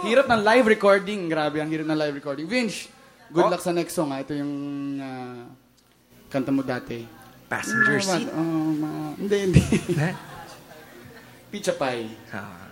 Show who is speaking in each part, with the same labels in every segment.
Speaker 1: Hirap ng live recording. Grabe, ang hirap ng live recording. Vince, good luck sa next song. ah. Ito yung ah, kanta mo dati.
Speaker 2: Passenger
Speaker 1: Ano,
Speaker 2: seat.
Speaker 1: Oh, ma- hindi, hindi. Pizza pie.
Speaker 2: Ah.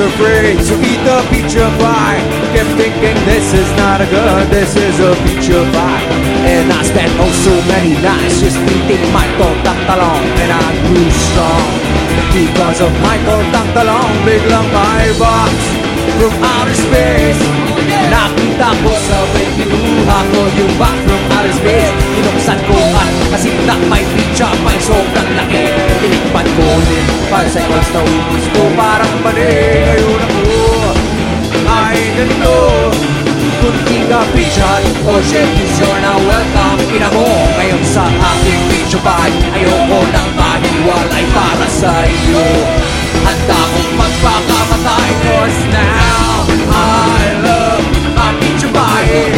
Speaker 2: Afraid to eat the pizza pie. Kept thinking this is not a good, this is a pizza pie. And I spent oh so many nights just eating Michael Tangtalong And I grew strong Because of Michael Tangtalong Biglang may box from outer space. Nakita ko sabay kinuha ko yung box from ubus ko parang mali Ngayon ako ay ganito. Kunting ka pizza o shit is you're now welcome. Ina mo ngayon sa aking pizza pie Ayoko nang mahiwalay para sa iyo Handa kong magpakamatay Cause now I love my pizza pie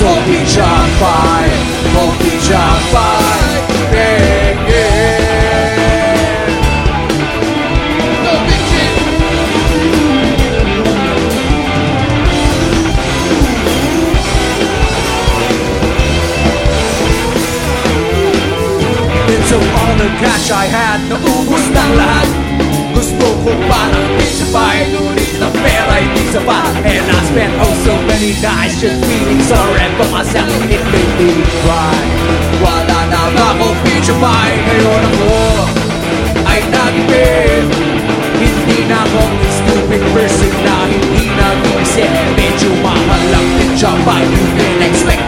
Speaker 2: So pizza pie Oh pizza pie Yeah, yeah.
Speaker 1: Vince!
Speaker 2: It's all the cash I had Naubos ng lahat Gusto ko parang pizza Ngunit na pera hindi sapat And I spent oh so many nights Just feeling sorry for myself. It made me cry. Wala na ba akong pizza pie Ngayon ako ay nagipid Hindi na akong stupid person Na hindi nag-iisip Medyo mahal ang pizza pie You can expect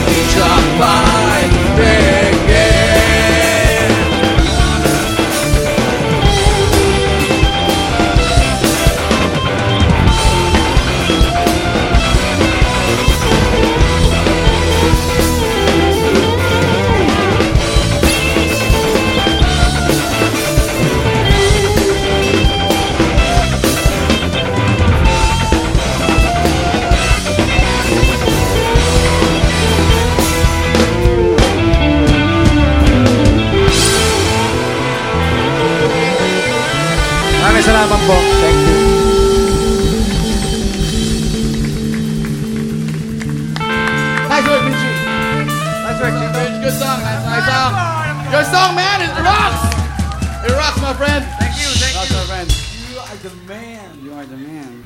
Speaker 2: Oh pizza pie Maraming salamat po. Thank you.
Speaker 1: Nice work, Vince! Nice work, Vince. Good song. Nice, nice song. Good song, man. It rocks. It rocks, my friend. Thank you. Thank rocks, you. my friend.
Speaker 3: You are the man.
Speaker 1: You are the man.